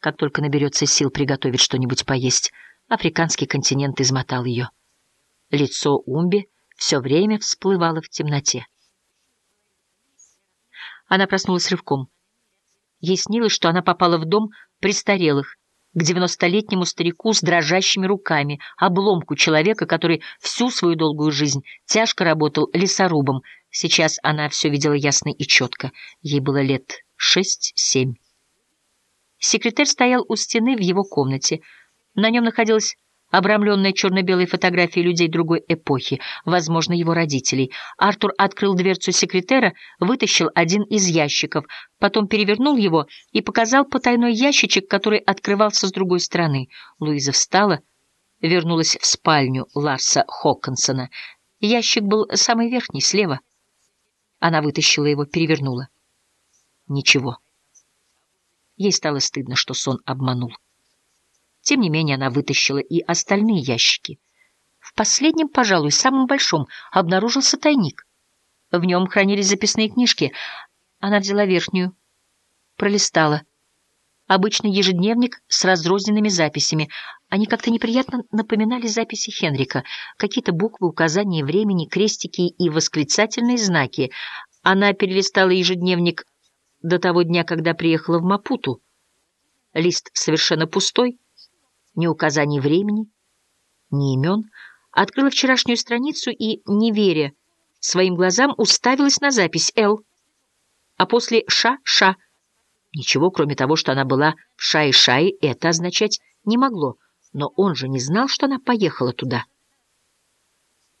как только наберется сил приготовить что-нибудь поесть. Африканский континент измотал ее. Лицо Умби все время всплывало в темноте. Она проснулась рывком. Ей снилось, что она попала в дом престарелых, к девяностолетнему старику с дрожащими руками, обломку человека, который всю свою долгую жизнь тяжко работал лесорубом. Сейчас она все видела ясно и четко. Ей было лет шесть-семь. Секретарь стоял у стены в его комнате. На нем находилась обрамленная черно-белой фотографией людей другой эпохи, возможно, его родителей. Артур открыл дверцу секретера, вытащил один из ящиков, потом перевернул его и показал потайной ящичек, который открывался с другой стороны. Луиза встала, вернулась в спальню Ларса Хоккинсона. Ящик был самый верхний, слева. Она вытащила его, перевернула. Ничего. Ей стало стыдно, что сон обманул. Тем не менее она вытащила и остальные ящики. В последнем, пожалуй, самом большом, обнаружился тайник. В нем хранились записные книжки. Она взяла верхнюю, пролистала. Обычный ежедневник с разрозненными записями. Они как-то неприятно напоминали записи Хенрика. Какие-то буквы, указания времени, крестики и восклицательные знаки. Она перелистала ежедневник до того дня, когда приехала в Мапуту. Лист совершенно пустой, ни указаний времени, ни имен, открыла вчерашнюю страницу и, не веря своим глазам, уставилась на запись «Л», а после «Ша-Ша». Ничего, кроме того, что она была в Шае-Шае, это означать не могло, но он же не знал, что она поехала туда.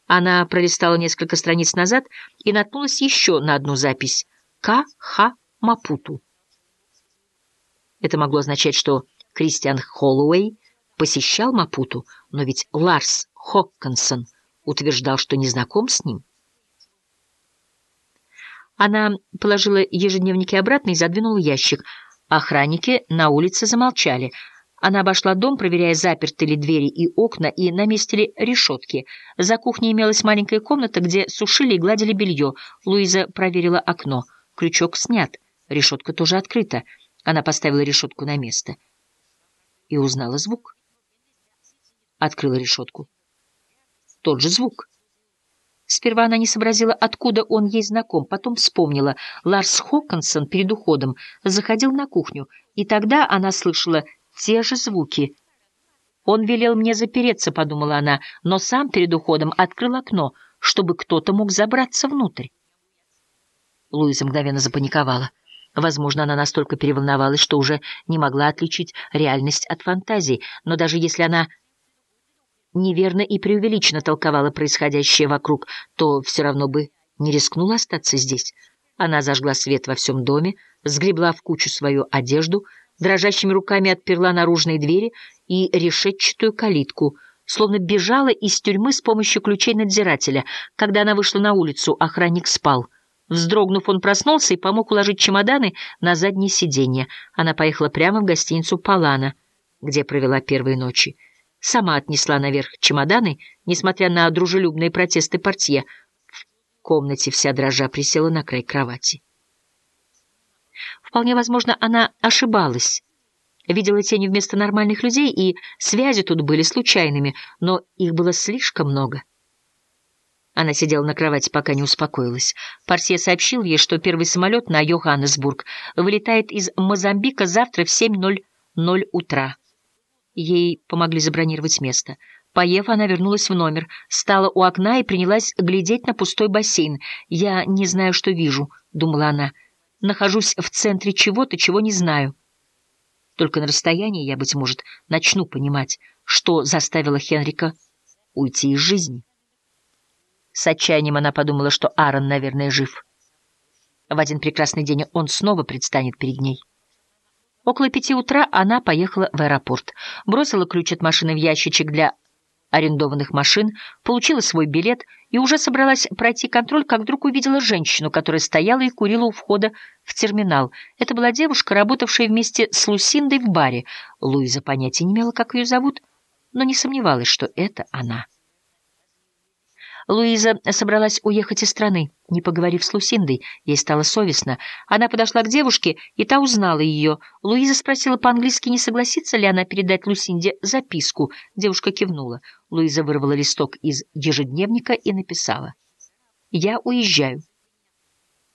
Она пролистала несколько страниц назад и наткнулась еще на одну запись «К-Х Мапуту». Это могло означать, что Кристиан Холлоуэй посещал Мапуту, но ведь Ларс Хоккинсон утверждал, что не знаком с ним. Она положила ежедневники обратно и задвинула ящик. Охранники на улице замолчали. Она обошла дом, проверяя, заперты ли двери и окна, и на месте ли решетки. За кухней имелась маленькая комната, где сушили и гладили белье. Луиза проверила окно. Крючок снят. Решетка тоже открыта. Она поставила решетку на место. И узнала звук открыла решетку. Тот же звук. Сперва она не сообразила, откуда он ей знаком, потом вспомнила. Ларс Хоккинсон перед уходом заходил на кухню, и тогда она слышала те же звуки. «Он велел мне запереться», — подумала она, но сам перед уходом открыл окно, чтобы кто-то мог забраться внутрь. Луиза мгновенно запаниковала. Возможно, она настолько переволновалась, что уже не могла отличить реальность от фантазии, но даже если она неверно и преувеличенно толковала происходящее вокруг, то все равно бы не рискнула остаться здесь. Она зажгла свет во всем доме, сгребла в кучу свою одежду, дрожащими руками отперла наружные двери и решетчатую калитку, словно бежала из тюрьмы с помощью ключей надзирателя. Когда она вышла на улицу, охранник спал. Вздрогнув, он проснулся и помог уложить чемоданы на заднее сиденье. Она поехала прямо в гостиницу «Палана», где провела первые ночи сама отнесла наверх чемоданы, несмотря на дружелюбные протесты портье. В комнате вся дрожа присела на край кровати. Вполне возможно, она ошибалась. Видела тени вместо нормальных людей, и связи тут были случайными, но их было слишком много. Она сидела на кровати, пока не успокоилась. Парсье сообщил ей, что первый самолет на Йоханнесбург вылетает из Мозамбика завтра в 7.00 утра. Ей помогли забронировать место. Поев, она вернулась в номер, стала у окна и принялась глядеть на пустой бассейн. «Я не знаю, что вижу», — думала она. «Нахожусь в центре чего-то, чего не знаю». Только на расстоянии я, быть может, начну понимать, что заставило Хенрика уйти из жизни. С отчаянием она подумала, что Аарон, наверное, жив. В один прекрасный день он снова предстанет перед ней. Около пяти утра она поехала в аэропорт, бросила ключ от машины в ящичек для арендованных машин, получила свой билет и уже собралась пройти контроль, как вдруг увидела женщину, которая стояла и курила у входа в терминал. Это была девушка, работавшая вместе с Лусиндой в баре. Луиза понятия не имела, как ее зовут, но не сомневалась, что это она. Луиза собралась уехать из страны, не поговорив с Лусиндой. Ей стало совестно. Она подошла к девушке, и та узнала ее. Луиза спросила по-английски, не согласится ли она передать Лусинде записку. Девушка кивнула. Луиза вырвала листок из ежедневника и написала. «Я уезжаю.